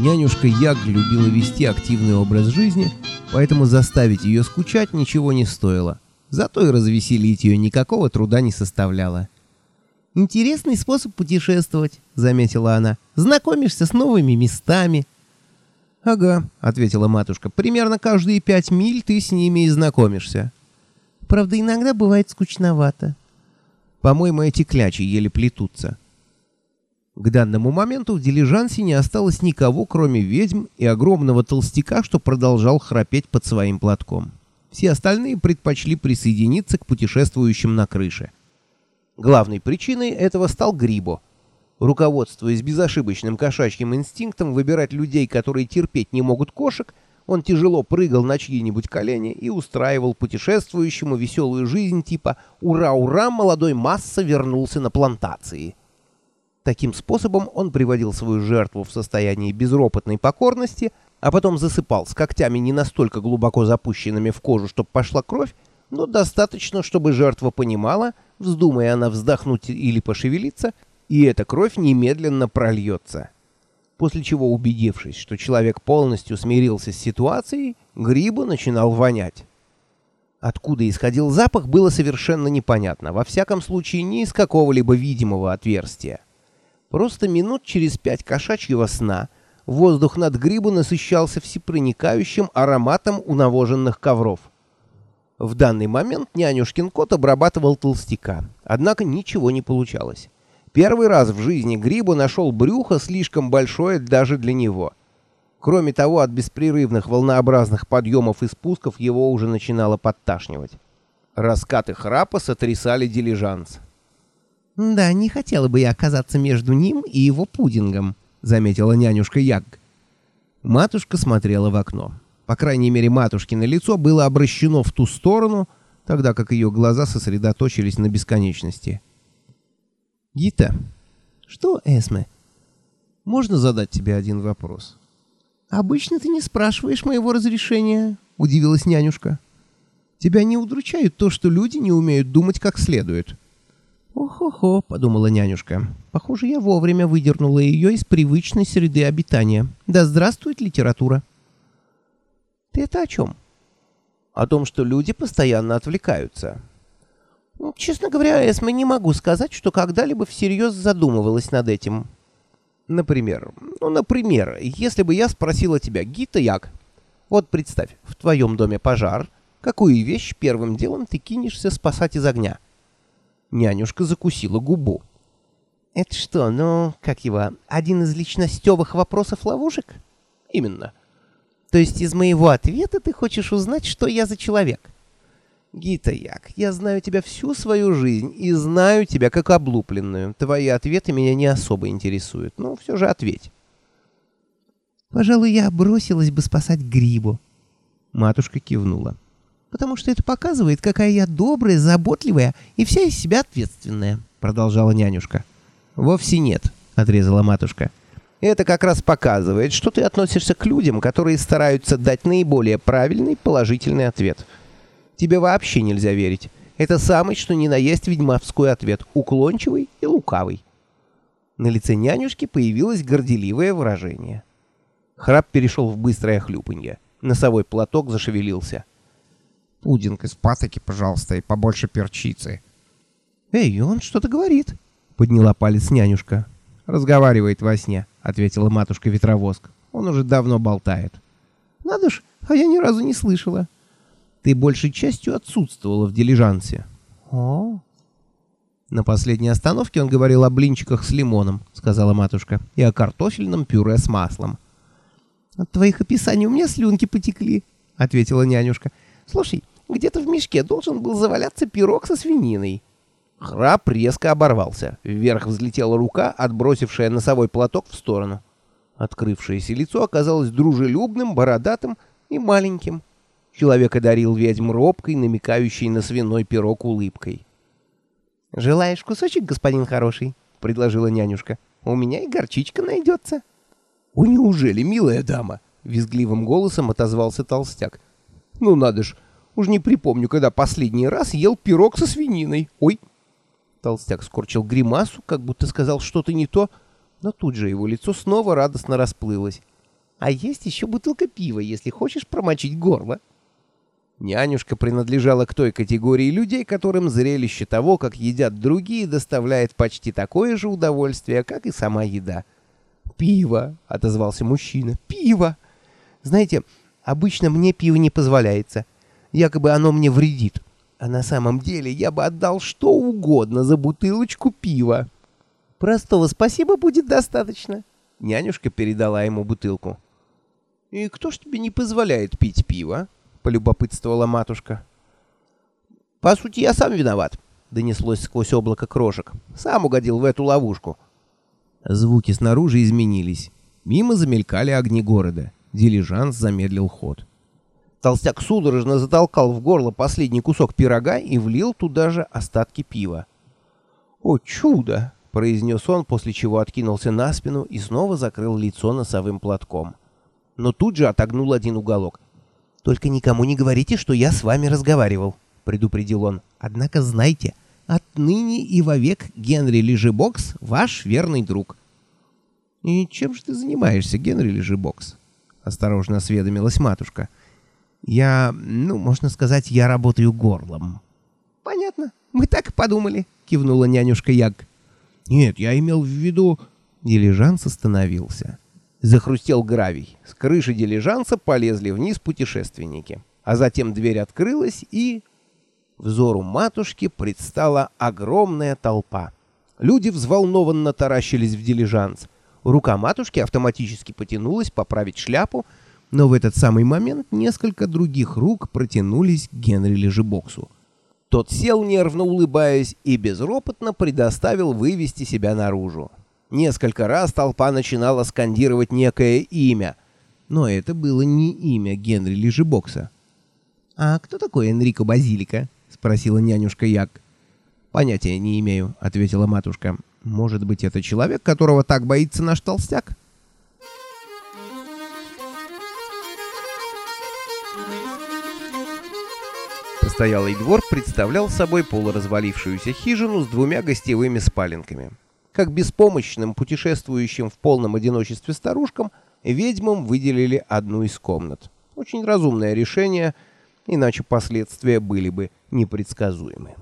Нянюшка Яг любила вести активный образ жизни, поэтому заставить ее скучать ничего не стоило. Зато и развеселить ее никакого труда не составляло. «Интересный способ путешествовать», — заметила она. «Знакомишься с новыми местами». «Ага», — ответила матушка. «Примерно каждые пять миль ты с ними и знакомишься». «Правда, иногда бывает скучновато». «По-моему, эти клячи еле плетутся». К данному моменту в дилижансе не осталось никого, кроме ведьм и огромного толстяка, что продолжал храпеть под своим платком. Все остальные предпочли присоединиться к путешествующим на крыше. Главной причиной этого стал Грибо. Руководствуясь безошибочным кошачьим инстинктом выбирать людей, которые терпеть не могут кошек, он тяжело прыгал на чьи-нибудь колени и устраивал путешествующему веселую жизнь типа «Ура-ура, молодой масса вернулся на плантации». Таким способом он приводил свою жертву в состояние безропотной покорности, а потом засыпал с когтями не настолько глубоко запущенными в кожу, чтобы пошла кровь, но достаточно, чтобы жертва понимала, вздумая она вздохнуть или пошевелиться, и эта кровь немедленно прольется. После чего, убедившись, что человек полностью смирился с ситуацией, Грибу начинал вонять. Откуда исходил запах, было совершенно непонятно, во всяком случае не из какого-либо видимого отверстия. Просто минут через пять кошачьего сна воздух над грибу насыщался всепроникающим ароматом унавоженных ковров. В данный момент нянюшкин кот обрабатывал толстяка, однако ничего не получалось. Первый раз в жизни Грибу нашел брюхо слишком большое даже для него. Кроме того, от беспрерывных волнообразных подъемов и спусков его уже начинало подташнивать. Раскаты храпа сотрясали дилижанс. «Да, не хотела бы я оказаться между ним и его пудингом», — заметила нянюшка Яг. Матушка смотрела в окно. По крайней мере, матушкино лицо было обращено в ту сторону, тогда как ее глаза сосредоточились на бесконечности. «Гита». «Что, Эсме?» «Можно задать тебе один вопрос?» «Обычно ты не спрашиваешь моего разрешения», — удивилась нянюшка. «Тебя не удручает то, что люди не умеют думать как следует?» «Ох-охо», — подумала нянюшка. «Похоже, я вовремя выдернула ее из привычной среды обитания. Да здравствует литература!» «Ты это о чем?» «О том, что люди постоянно отвлекаются». Ну, «Честно говоря, Эсме, не могу сказать, что когда-либо всерьез задумывалась над этим». «Например, ну, например, если бы я спросила тебя, Гита Як, вот представь, в твоем доме пожар, какую вещь первым делом ты кинешься спасать из огня?» Нянюшка закусила губу. «Это что, ну, как его, один из личностевых вопросов-ловушек?» «Именно». «То есть из моего ответа ты хочешь узнать, что я за человек?» «Гита Як, я знаю тебя всю свою жизнь и знаю тебя как облупленную. Твои ответы меня не особо интересуют, но все же ответь». «Пожалуй, я бросилась бы спасать Грибу». Матушка кивнула потому что это показывает, какая я добрая, заботливая и вся из себя ответственная», — продолжала нянюшка. «Вовсе нет», — отрезала матушка. «Это как раз показывает, что ты относишься к людям, которые стараются дать наиболее правильный положительный ответ. Тебе вообще нельзя верить. Это самый, что ни на есть ведьмовской ответ, уклончивый и лукавый». На лице нянюшки появилось горделивое выражение. Храп перешел в быстрое хлюпанье. Носовой платок зашевелился. Пудинг из патоки, пожалуйста, и побольше перчицы. Эй, он что-то говорит, подняла палец нянюшка. Разговаривает во сне, ответила матушка Ветровоск. Он уже давно болтает. Надо ж, а я ни разу не слышала. Ты большей частью отсутствовала в дилижансе. О. На последней остановке он говорил о блинчиках с лимоном, сказала матушка, и о картофельном пюре с маслом. От твоих описаний у меня слюнки потекли, ответила нянюшка. Слушай, где-то в мешке должен был заваляться пирог со свининой. Храп резко оборвался. Вверх взлетела рука, отбросившая носовой платок в сторону. Открывшееся лицо оказалось дружелюбным, бородатым и маленьким. Человек одарил ведьм робкой, намекающей на свиной пирог улыбкой. «Желаешь кусочек, господин хороший?» — предложила нянюшка. «У меня и горчичка найдется». «О, неужели, милая дама?» — визгливым голосом отозвался толстяк. «Ну надо ж, Уж не припомню, когда последний раз ел пирог со свининой. Ой!» Толстяк скорчил гримасу, как будто сказал что-то не то, но тут же его лицо снова радостно расплылось. А есть еще бутылка пива, если хочешь промочить горло. Нянюшка принадлежала к той категории людей, которым зрелище того, как едят другие, доставляет почти такое же удовольствие, как и сама еда. «Пиво!» — отозвался мужчина. «Пиво! Знаете, обычно мне пиво не позволяется. Якобы оно мне вредит. А на самом деле я бы отдал что угодно за бутылочку пива. Простого спасибо будет достаточно». Нянюшка передала ему бутылку. «И кто ж тебе не позволяет пить пиво?» — полюбопытствовала матушка. «По сути, я сам виноват», — донеслось сквозь облако крошек. «Сам угодил в эту ловушку». Звуки снаружи изменились. Мимо замелькали огни города. Дилижанс замедлил ход. Толстяк судорожно затолкал в горло последний кусок пирога и влил туда же остатки пива. «О, чудо!» — произнес он, после чего откинулся на спину и снова закрыл лицо носовым платком. Но тут же отогнул один уголок. «Только никому не говорите, что я с вами разговаривал», — предупредил он. «Однако знайте, отныне и вовек Генри Лежебокс — ваш верный друг». «И чем же ты занимаешься, Генри Лежебокс?» — осторожно осведомилась матушка. «Я, ну, можно сказать, я работаю горлом». «Понятно, мы так и подумали», — кивнула нянюшка Яг. «Нет, я имел в виду...» Дилижанс остановился. Захрустел гравий. С крыши дилижанса полезли вниз путешественники. А затем дверь открылась, и... Взору матушки предстала огромная толпа. Люди взволнованно таращились в дилижанс. Рука матушки автоматически потянулась поправить шляпу, но в этот самый момент несколько других рук протянулись к Генри Лежебоксу. Тот сел, нервно улыбаясь, и безропотно предоставил вывести себя наружу. Несколько раз толпа начинала скандировать некое имя, но это было не имя Генри Лежебокса. «А кто такой Энрико Базилика?» — спросила нянюшка Як. «Понятия не имею», — ответила матушка. «Может быть, это человек, которого так боится наш толстяк?» Постоялый двор представлял собой полуразвалившуюся хижину с двумя гостевыми спаленками. Как беспомощным, путешествующим в полном одиночестве старушкам, ведьмам выделили одну из комнат. Очень разумное решение, иначе последствия были бы непредсказуемы.